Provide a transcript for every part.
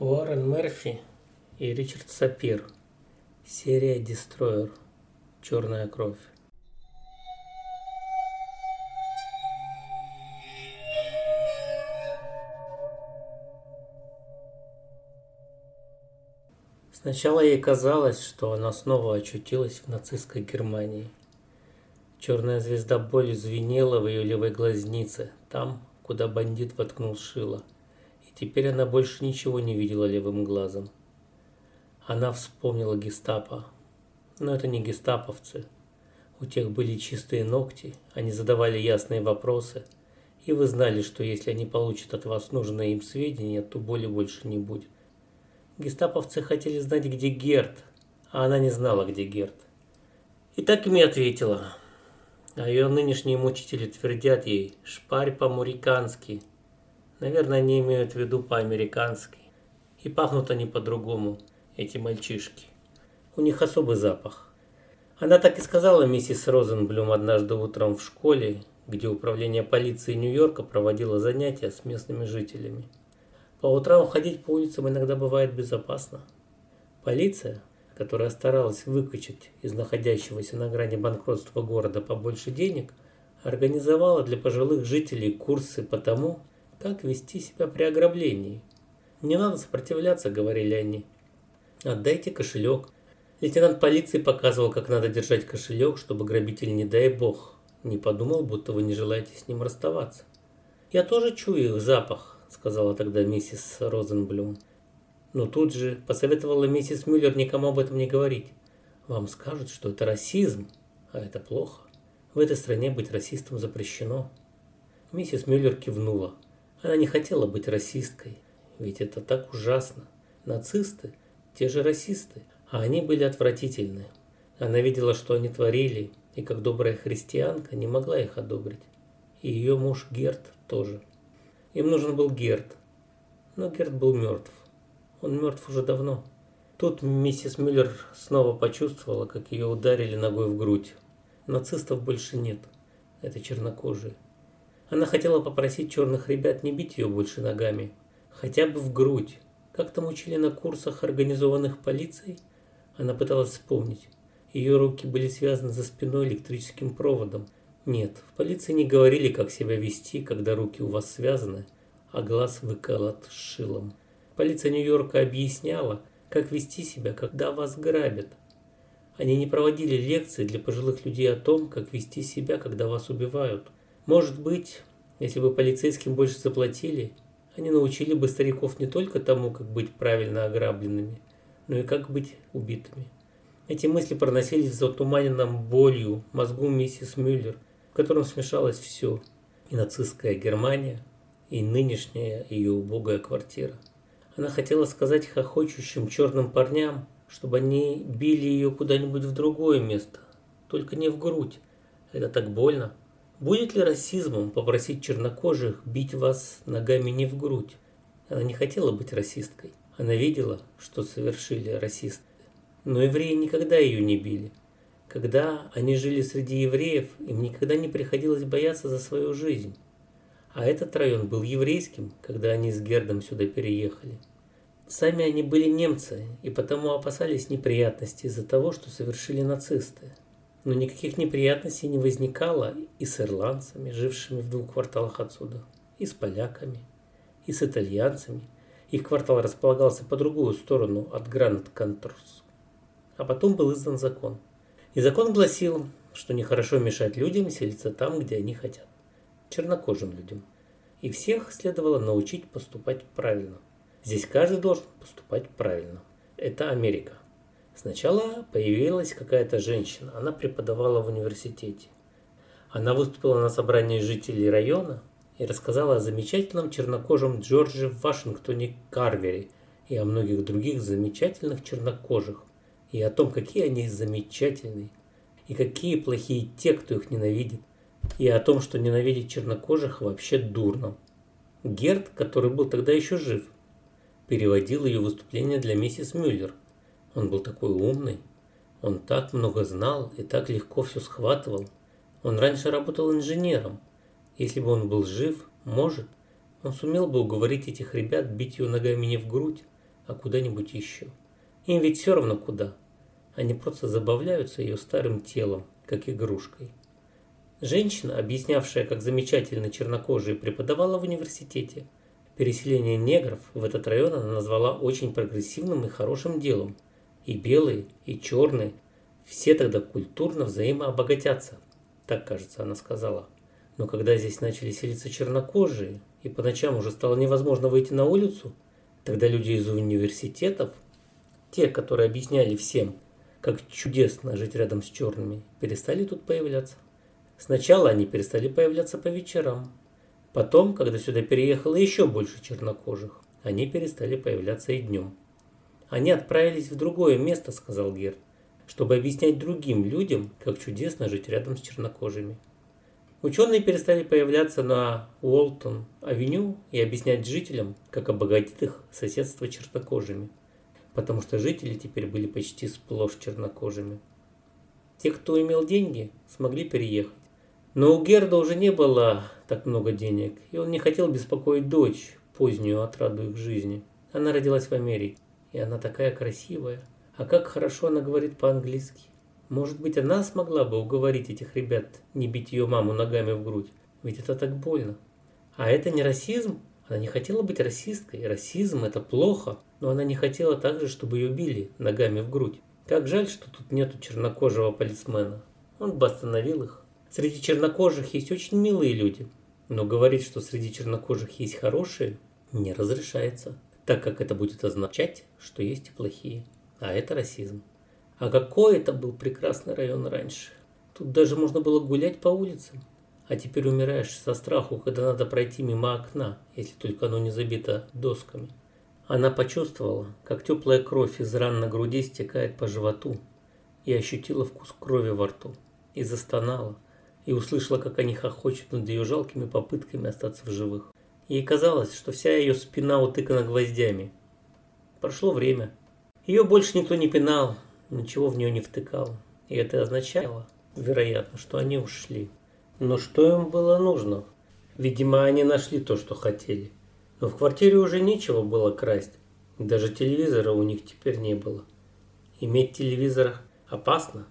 Уоррен Мерфи и Ричард Сапир. Серия Дестройер. Черная кровь. Сначала ей казалось, что она снова очутилась в нацистской Германии. Черная звезда боли звенела в ее левой глазнице, там, куда бандит воткнул шило – Теперь она больше ничего не видела левым глазом. Она вспомнила гестапо. Но это не гестаповцы. У тех были чистые ногти, они задавали ясные вопросы, и вы знали, что если они получат от вас нужные им сведения, то боли больше не будет. Гестаповцы хотели знать, где Герт, а она не знала, где Герт. И так им и ответила. А ее нынешние мучители твердят ей «шпарь по-мурикански», Наверное, они имеют в виду по-американски. И пахнут они по-другому, эти мальчишки. У них особый запах. Она так и сказала миссис Розенблюм однажды утром в школе, где управление полиции Нью-Йорка проводило занятия с местными жителями. По утрам ходить по улицам иногда бывает безопасно. Полиция, которая старалась выкачать из находящегося на грани банкротства города побольше денег, организовала для пожилых жителей курсы по тому, как вести себя при ограблении. Не надо сопротивляться, говорили они. Отдайте кошелек. Лейтенант полиции показывал, как надо держать кошелек, чтобы грабитель, не дай бог, не подумал, будто вы не желаете с ним расставаться. Я тоже чую их запах, сказала тогда миссис Розенблюм. Но тут же посоветовала миссис Мюллер никому об этом не говорить. Вам скажут, что это расизм, а это плохо. В этой стране быть расистом запрещено. Миссис Мюллер кивнула. Она не хотела быть расисткой, ведь это так ужасно. Нацисты – те же расисты, а они были отвратительны. Она видела, что они творили, и как добрая христианка не могла их одобрить. И ее муж Герт тоже. Им нужен был Герт. Но Герт был мертв. Он мертв уже давно. Тут миссис Мюллер снова почувствовала, как ее ударили ногой в грудь. Нацистов больше нет. Это чернокожие. Она хотела попросить черных ребят не бить ее больше ногами, хотя бы в грудь. Как там учили на курсах, организованных полицией? Она пыталась вспомнить. Ее руки были связаны за спиной электрическим проводом. Нет, в полиции не говорили, как себя вести, когда руки у вас связаны, а глаз выколот шилом. Полиция Нью-Йорка объясняла, как вести себя, когда вас грабят. Они не проводили лекции для пожилых людей о том, как вести себя, когда вас убивают – может быть, если бы полицейским больше заплатили, они научили бы стариков не только тому, как быть правильно ограбленными, но и как быть убитыми. Эти мысли проносились в затуманенном болью мозгу миссис Мюллер, в котором смешалось все – и нацистская Германия, и нынешняя ее убогая квартира. Она хотела сказать хохочущим черным парням, чтобы они били ее куда-нибудь в другое место, только не в грудь. Это так больно. Будет ли расизмом попросить чернокожих бить вас ногами не в грудь? Она не хотела быть расисткой. Она видела, что совершили расисты. Но евреи никогда ее не били. Когда они жили среди евреев, им никогда не приходилось бояться за свою жизнь. А этот район был еврейским, когда они с Гердом сюда переехали. Сами они были немцы и потому опасались неприятностей из-за того, что совершили нацисты но никаких неприятностей не возникало и с ирландцами, жившими в двух кварталах отсюда, и с поляками, и с итальянцами. Их квартал располагался по другую сторону от Гранд Контрус. А потом был издан закон. И закон гласил, что нехорошо мешать людям селиться там, где они хотят. Чернокожим людям. И всех следовало научить поступать правильно. Здесь каждый должен поступать правильно. Это Америка. Сначала появилась какая-то женщина, она преподавала в университете. Она выступила на собрании жителей района и рассказала о замечательном чернокожем Джордже в Вашингтоне Карвере и о многих других замечательных чернокожих, и о том, какие они замечательные, и какие плохие те, кто их ненавидит, и о том, что ненавидеть чернокожих вообще дурно. Герд, который был тогда еще жив, переводил ее выступление для миссис Мюллер – он был такой умный. Он так много знал и так легко все схватывал. Он раньше работал инженером. Если бы он был жив, может, он сумел бы уговорить этих ребят бить ее ногами не в грудь, а куда-нибудь еще. Им ведь все равно куда. Они просто забавляются ее старым телом, как игрушкой. Женщина, объяснявшая, как замечательно чернокожие преподавала в университете, переселение негров в этот район она назвала очень прогрессивным и хорошим делом. И белые, и черные, все тогда культурно взаимообогатятся, так, кажется, она сказала. Но когда здесь начали селиться чернокожие, и по ночам уже стало невозможно выйти на улицу, тогда люди из университетов, те, которые объясняли всем, как чудесно жить рядом с черными, перестали тут появляться. Сначала они перестали появляться по вечерам. Потом, когда сюда переехало еще больше чернокожих, они перестали появляться и днем. Они отправились в другое место, сказал Герд, чтобы объяснять другим людям, как чудесно жить рядом с чернокожими. Ученые перестали появляться на Уолтон-авеню и объяснять жителям, как обогатит их соседство чернокожими, потому что жители теперь были почти сплошь чернокожими. Те, кто имел деньги, смогли переехать. Но у Герда уже не было так много денег, и он не хотел беспокоить дочь, позднюю отраду их жизни. Она родилась в Америке, и она такая красивая. А как хорошо она говорит по-английски. Может быть, она смогла бы уговорить этих ребят не бить ее маму ногами в грудь, ведь это так больно. А это не расизм? Она не хотела быть расисткой. Расизм – это плохо, но она не хотела также, чтобы ее били ногами в грудь. Как жаль, что тут нету чернокожего полисмена. Он бы остановил их. Среди чернокожих есть очень милые люди, но говорить, что среди чернокожих есть хорошие, не разрешается, так как это будет означать, что есть и плохие. А это расизм. А какой это был прекрасный район раньше. Тут даже можно было гулять по улицам. А теперь умираешь со страху, когда надо пройти мимо окна, если только оно не забито досками. Она почувствовала, как теплая кровь из ран на груди стекает по животу, и ощутила вкус крови во рту, и застонала, и услышала, как они хохочут над ее жалкими попытками остаться в живых. Ей казалось, что вся ее спина утыкана гвоздями. Прошло время. Ее больше никто не пинал, ничего в нее не втыкал. И это означало, вероятно, что они ушли. Но что им было нужно? Видимо, они нашли то, что хотели. Но в квартире уже нечего было красть. Даже телевизора у них теперь не было. Иметь телевизор опасно,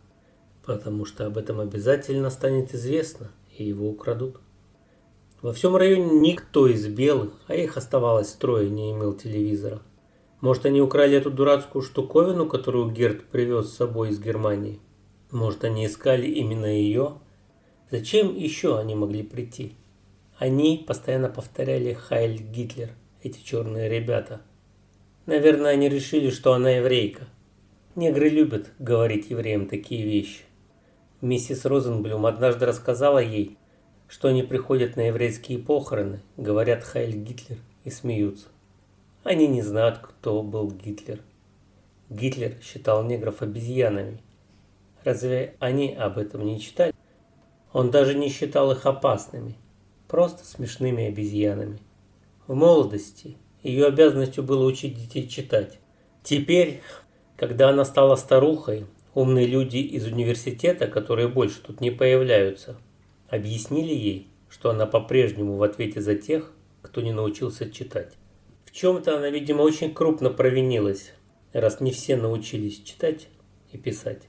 потому что об этом обязательно станет известно, и его украдут. Во всем районе никто из белых, а их оставалось трое, не имел телевизора. Может, они украли эту дурацкую штуковину, которую Герд привез с собой из Германии? Может, они искали именно ее? Зачем еще они могли прийти? Они постоянно повторяли «Хайль Гитлер», эти черные ребята. Наверное, они решили, что она еврейка. Негры любят говорить евреям такие вещи. Миссис Розенблюм однажды рассказала ей, что они приходят на еврейские похороны, говорят «Хайль Гитлер» и смеются. Они не знают, кто был Гитлер. Гитлер считал негров обезьянами. Разве они об этом не читали? Он даже не считал их опасными, просто смешными обезьянами. В молодости ее обязанностью было учить детей читать. Теперь, когда она стала старухой, умные люди из университета, которые больше тут не появляются, объяснили ей, что она по-прежнему в ответе за тех, кто не научился читать чем-то она, видимо, очень крупно провинилась, раз не все научились читать и писать.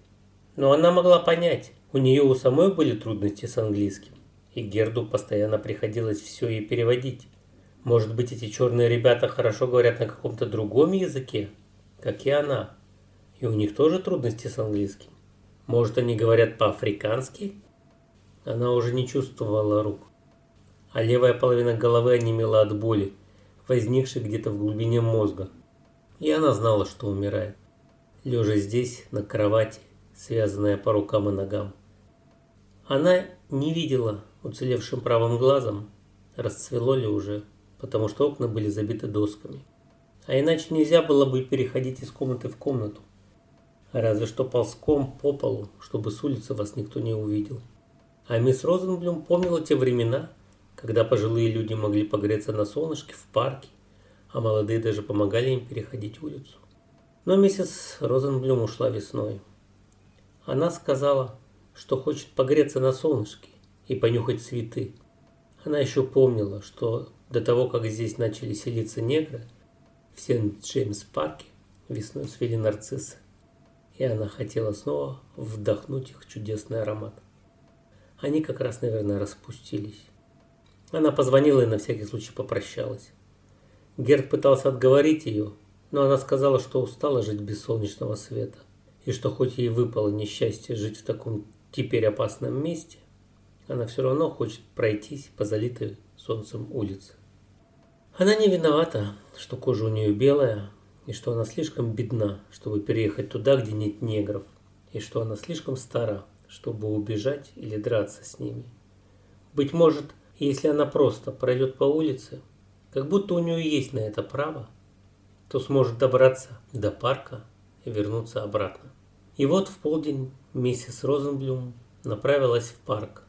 Но она могла понять, у нее у самой были трудности с английским, и Герду постоянно приходилось все ей переводить. Может быть, эти черные ребята хорошо говорят на каком-то другом языке, как и она, и у них тоже трудности с английским. Может, они говорят по-африкански? Она уже не чувствовала рук, а левая половина головы онемела от боли, возникший где-то в глубине мозга. И она знала, что умирает. Лежа здесь, на кровати, связанная по рукам и ногам. Она не видела уцелевшим правым глазом, расцвело ли уже, потому что окна были забиты досками. А иначе нельзя было бы переходить из комнаты в комнату. Разве что ползком по полу, чтобы с улицы вас никто не увидел. А мисс Розенблюм помнила те времена, когда пожилые люди могли погреться на солнышке в парке, а молодые даже помогали им переходить улицу. Но миссис Розенблюм ушла весной. Она сказала, что хочет погреться на солнышке и понюхать цветы. Она еще помнила, что до того, как здесь начали селиться негры, В Сент-Джеймс-парке весной свели нарциссы, и она хотела снова вдохнуть их чудесный аромат. Они как раз, наверное, распустились. Она позвонила и на всякий случай попрощалась. Герд пытался отговорить ее, но она сказала, что устала жить без солнечного света, и что хоть ей выпало несчастье жить в таком теперь опасном месте, она все равно хочет пройтись по залитой солнцем улице. Она не виновата, что кожа у нее белая, и что она слишком бедна, чтобы переехать туда, где нет негров, и что она слишком стара, чтобы убежать или драться с ними. Быть может, если она просто пройдет по улице, как будто у нее есть на это право, то сможет добраться до парка и вернуться обратно. И вот в полдень миссис Розенблюм направилась в парк.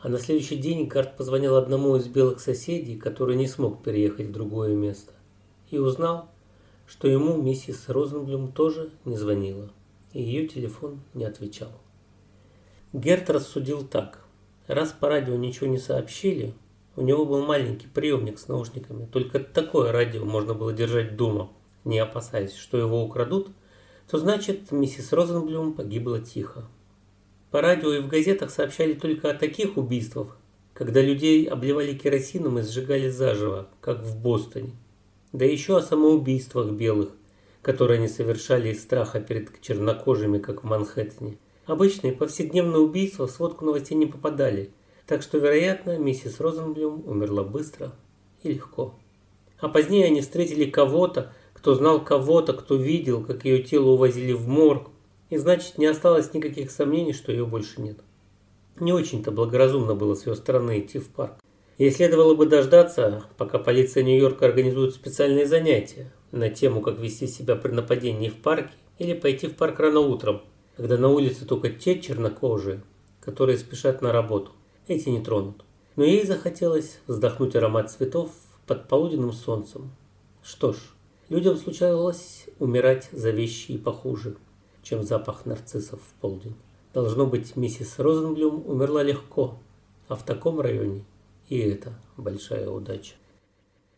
А на следующий день Гард позвонил одному из белых соседей, который не смог переехать в другое место, и узнал, что ему миссис Розенблюм тоже не звонила, и ее телефон не отвечал. Герт рассудил так. Раз по радио ничего не сообщили, у него был маленький приемник с наушниками. Только такое радио можно было держать дома, не опасаясь, что его украдут, то значит миссис Розенблюм погибла тихо. По радио и в газетах сообщали только о таких убийствах, когда людей обливали керосином и сжигали заживо, как в Бостоне. Да еще о самоубийствах белых, которые они совершали из страха перед чернокожими, как в Манхэттене. Обычные повседневные убийства в сводку новостей не попадали, так что, вероятно, миссис Розенблюм умерла быстро и легко. А позднее они встретили кого-то, кто знал кого-то, кто видел, как ее тело увозили в морг, и значит не осталось никаких сомнений, что ее больше нет. Не очень-то благоразумно было с ее стороны идти в парк. Ей следовало бы дождаться, пока полиция Нью-Йорка организует специальные занятия на тему, как вести себя при нападении в парке, или пойти в парк рано утром, когда на улице только те чернокожие, которые спешат на работу. Эти не тронут. Но ей захотелось вздохнуть аромат цветов под полуденным солнцем. Что ж, людям случалось умирать за вещи и похуже, чем запах нарциссов в полдень. Должно быть, миссис Розенблюм умерла легко, а в таком районе и это большая удача.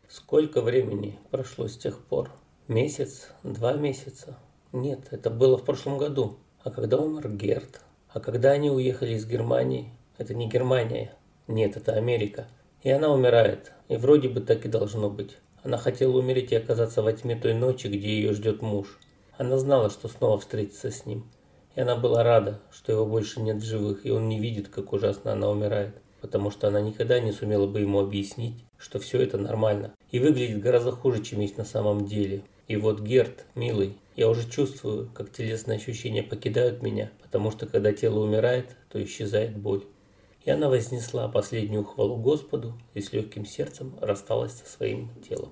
Сколько времени прошло с тех пор? Месяц? Два месяца? Нет, это было в прошлом году. А когда умер Герт? А когда они уехали из Германии? Это не Германия. Нет, это Америка. И она умирает. И вроде бы так и должно быть. Она хотела умереть и оказаться во тьме той ночи, где ее ждет муж. Она знала, что снова встретится с ним. И она была рада, что его больше нет в живых, и он не видит, как ужасно она умирает. Потому что она никогда не сумела бы ему объяснить, что все это нормально. И выглядит гораздо хуже, чем есть на самом деле. И вот Герт, милый, я уже чувствую, как телесные ощущения покидают меня, потому что когда тело умирает, то исчезает боль. И она вознесла последнюю хвалу Господу и с легким сердцем рассталась со своим телом.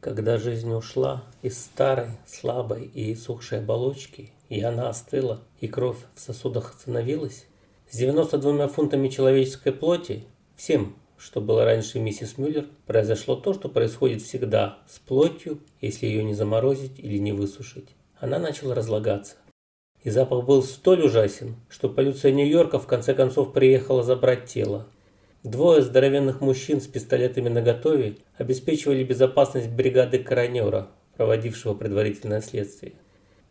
Когда жизнь ушла из старой, слабой и сухшей оболочки, и она остыла, и кровь в сосудах остановилась, с 92 фунтами человеческой плоти, всем, что было раньше миссис Мюллер, произошло то, что происходит всегда с плотью, если ее не заморозить или не высушить. Она начала разлагаться. И запах был столь ужасен, что полиция Нью-Йорка в конце концов приехала забрать тело. Двое здоровенных мужчин с пистолетами наготове обеспечивали безопасность бригады коронера, проводившего предварительное следствие.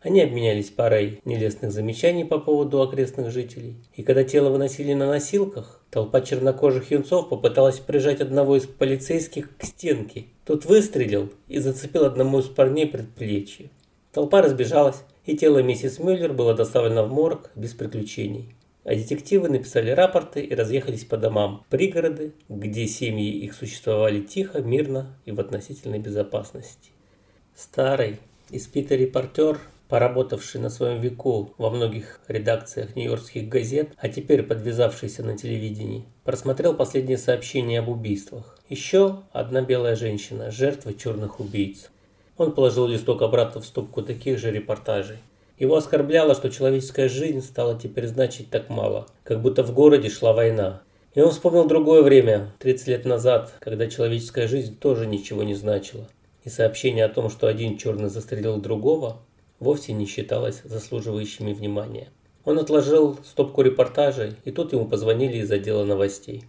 Они обменялись парой нелестных замечаний по поводу окрестных жителей, и когда тело выносили на носилках, толпа чернокожих юнцов попыталась прижать одного из полицейских к стенке. Тот выстрелил и зацепил одному из парней предплечье. Толпа разбежалась, и тело миссис Мюллер было доставлено в морг без приключений. А детективы написали рапорты и разъехались по домам, пригороды, где семьи их существовали тихо, мирно и в относительной безопасности. Старый, испитый репортер поработавший на своем веку во многих редакциях нью-йоркских газет, а теперь подвязавшийся на телевидении, просмотрел последние сообщения об убийствах. Еще одна белая женщина, жертва черных убийц. Он положил листок обратно в стопку таких же репортажей. Его оскорбляло, что человеческая жизнь стала теперь значить так мало, как будто в городе шла война. И он вспомнил другое время, 30 лет назад, когда человеческая жизнь тоже ничего не значила. И сообщение о том, что один черный застрелил другого, вовсе не считалось заслуживающими внимания. Он отложил стопку репортажей, и тут ему позвонили из отдела новостей.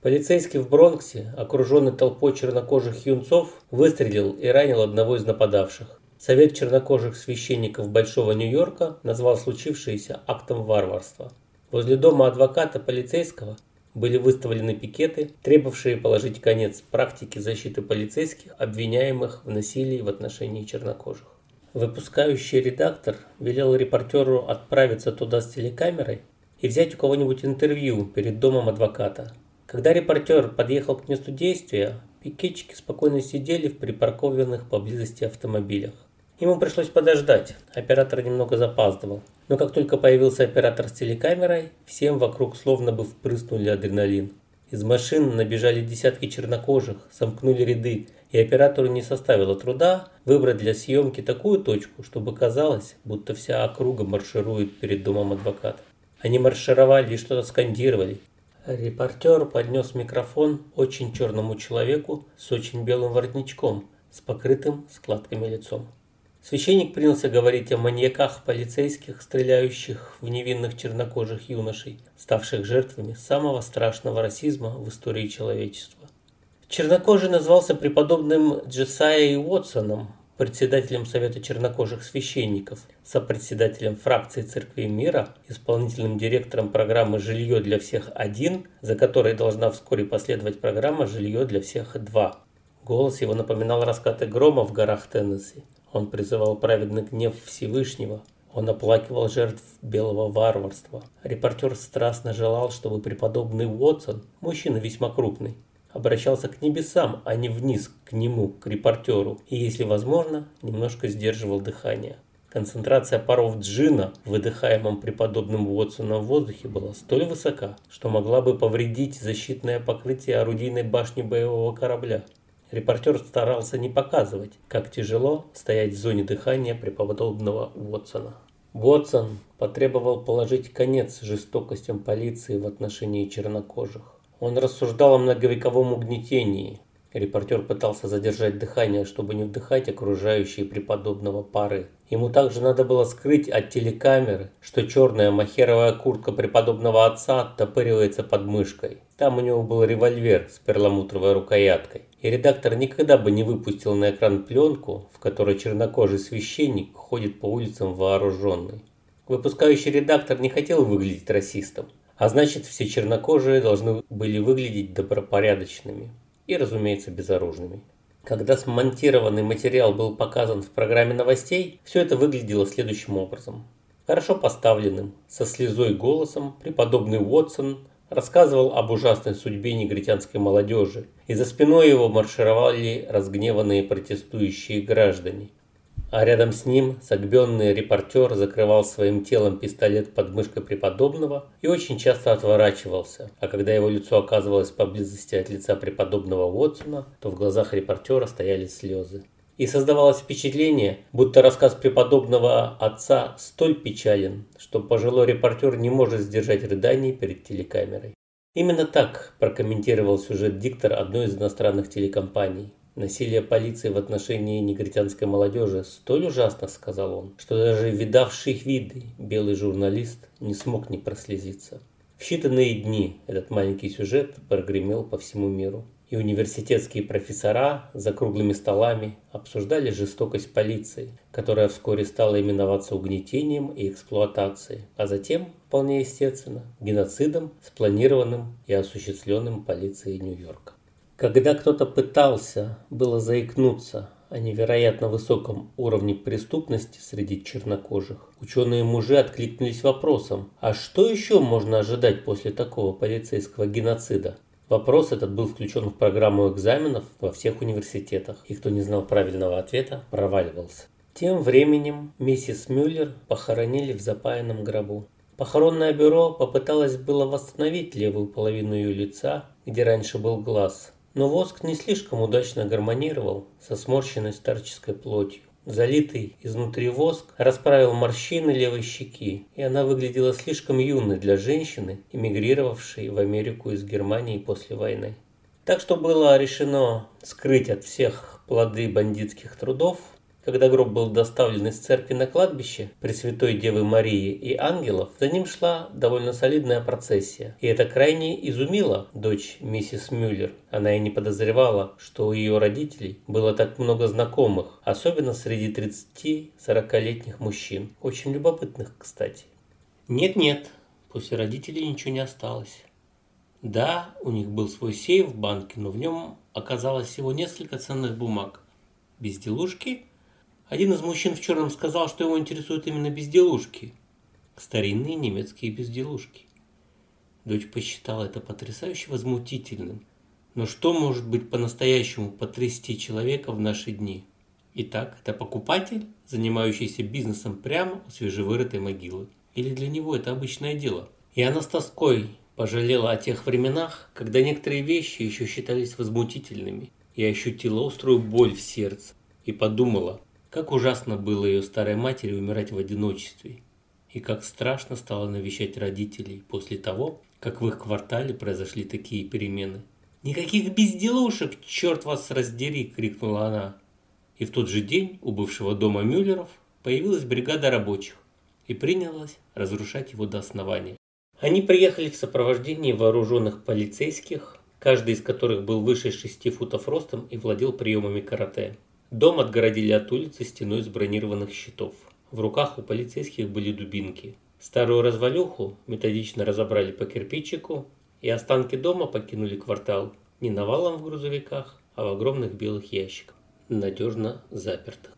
Полицейский в Бронксе, окруженный толпой чернокожих юнцов, выстрелил и ранил одного из нападавших. Совет чернокожих священников Большого Нью-Йорка назвал случившееся актом варварства. Возле дома адвоката полицейского были выставлены пикеты, требовавшие положить конец практике защиты полицейских, обвиняемых в насилии в отношении чернокожих. Выпускающий редактор велел репортеру отправиться туда с телекамерой и взять у кого-нибудь интервью перед домом адвоката, когда репортер подъехал к месту действия, пикетчики спокойно сидели в припаркованных поблизости автомобилях. Ему пришлось подождать, оператор немного запаздывал. Но как только появился оператор с телекамерой, всем вокруг словно бы впрыснули адреналин. Из машин набежали десятки чернокожих, сомкнули ряды, и оператору не составило труда выбрать для съемки такую точку, чтобы казалось, будто вся округа марширует перед домом адвоката. Они маршировали и что-то скандировали, Репортер поднес микрофон очень черному человеку с очень белым воротничком, с покрытым складками лицом. Священник принялся говорить о маньяках полицейских, стреляющих в невинных чернокожих юношей, ставших жертвами самого страшного расизма в истории человечества. Чернокожий назвался преподобным Джесайей Уотсоном, председателем Совета чернокожих священников, сопредседателем фракции Церкви Мира, исполнительным директором программы «Жилье для всех-1», за которой должна вскоре последовать программа «Жилье для всех-2». Голос его напоминал раскаты грома в горах Теннесси. Он призывал праведный гнев Всевышнего. Он оплакивал жертв белого варварства. Репортер страстно желал, чтобы преподобный Уотсон, мужчина весьма крупный, обращался к небесам, а не вниз, к нему, к репортеру, и, если возможно, немножко сдерживал дыхание. Концентрация паров джина выдыхаемом преподобным Уотсоном в воздухе была столь высока, что могла бы повредить защитное покрытие орудийной башни боевого корабля. Репортер старался не показывать, как тяжело стоять в зоне дыхания преподобного Уотсона. Уотсон потребовал положить конец жестокостям полиции в отношении чернокожих. Он рассуждал о многовековом угнетении. Репортер пытался задержать дыхание, чтобы не вдыхать окружающие преподобного пары. Ему также надо было скрыть от телекамеры, что черная махеровая куртка преподобного отца оттопыривается под мышкой. Там у него был револьвер с перламутровой рукояткой. И редактор никогда бы не выпустил на экран пленку, в которой чернокожий священник ходит по улицам вооруженный. Выпускающий редактор не хотел выглядеть расистом. А значит, все чернокожие должны были выглядеть добропорядочными и, разумеется, безоружными. Когда смонтированный материал был показан в программе новостей, все это выглядело следующим образом. Хорошо поставленным, со слезой голосом, преподобный Уотсон рассказывал об ужасной судьбе негритянской молодежи, и за спиной его маршировали разгневанные протестующие граждане, а рядом с ним согбенный репортер закрывал своим телом пистолет под мышкой преподобного и очень часто отворачивался, а когда его лицо оказывалось поблизости от лица преподобного Уотсона, то в глазах репортера стояли слезы. И создавалось впечатление, будто рассказ преподобного отца столь печален, что пожилой репортер не может сдержать рыданий перед телекамерой. Именно так прокомментировал сюжет диктор одной из иностранных телекомпаний. Насилие полиции в отношении негритянской молодежи столь ужасно, сказал он, что даже видавший виды белый журналист не смог не прослезиться. В считанные дни этот маленький сюжет прогремел по всему миру. И университетские профессора за круглыми столами обсуждали жестокость полиции, которая вскоре стала именоваться угнетением и эксплуатацией, а затем, вполне естественно, геноцидом, спланированным и осуществленным полицией Нью-Йорка. Когда кто-то пытался было заикнуться о невероятно высоком уровне преступности среди чернокожих, ученые-мужи откликнулись вопросом, а что еще можно ожидать после такого полицейского геноцида? Вопрос этот был включен в программу экзаменов во всех университетах, и кто не знал правильного ответа, проваливался. Тем временем миссис Мюллер похоронили в запаянном гробу. Похоронное бюро попыталось было восстановить левую половину ее лица, где раньше был глаз, но воск не слишком удачно гармонировал со сморщенной старческой плотью. Залитый изнутри воск расправил морщины левой щеки, и она выглядела слишком юной для женщины, эмигрировавшей в Америку из Германии после войны. Так что было решено скрыть от всех плоды бандитских трудов Когда гроб был доставлен из церкви на кладбище Пресвятой Девы Марии и ангелов, за ним шла довольно солидная процессия. И это крайне изумило дочь миссис Мюллер. Она и не подозревала, что у ее родителей было так много знакомых, особенно среди 30-40-летних мужчин. Очень любопытных, кстати. Нет-нет, после родителей ничего не осталось. Да, у них был свой сейф в банке, но в нем оказалось всего несколько ценных бумаг. Безделушки – один из мужчин в черном сказал, что его интересуют именно безделушки. Старинные немецкие безделушки. Дочь посчитала это потрясающе возмутительным. Но что может быть по-настоящему потрясти человека в наши дни? Итак, это покупатель, занимающийся бизнесом прямо у свежевырытой могилы. Или для него это обычное дело? И она с тоской пожалела о тех временах, когда некоторые вещи еще считались возмутительными, и ощутила острую боль в сердце, и подумала, как ужасно было ее старой матери умирать в одиночестве, и как страшно стало навещать родителей после того, как в их квартале произошли такие перемены. «Никаких безделушек, черт вас раздери!» – крикнула она. И в тот же день у бывшего дома Мюллеров появилась бригада рабочих и принялась разрушать его до основания. Они приехали в сопровождении вооруженных полицейских, каждый из которых был выше 6 футов ростом и владел приемами карате. Дом отгородили от улицы стеной из бронированных щитов. В руках у полицейских были дубинки. Старую развалюху методично разобрали по кирпичику, и останки дома покинули квартал не навалом в грузовиках, а в огромных белых ящиках, надежно запертых.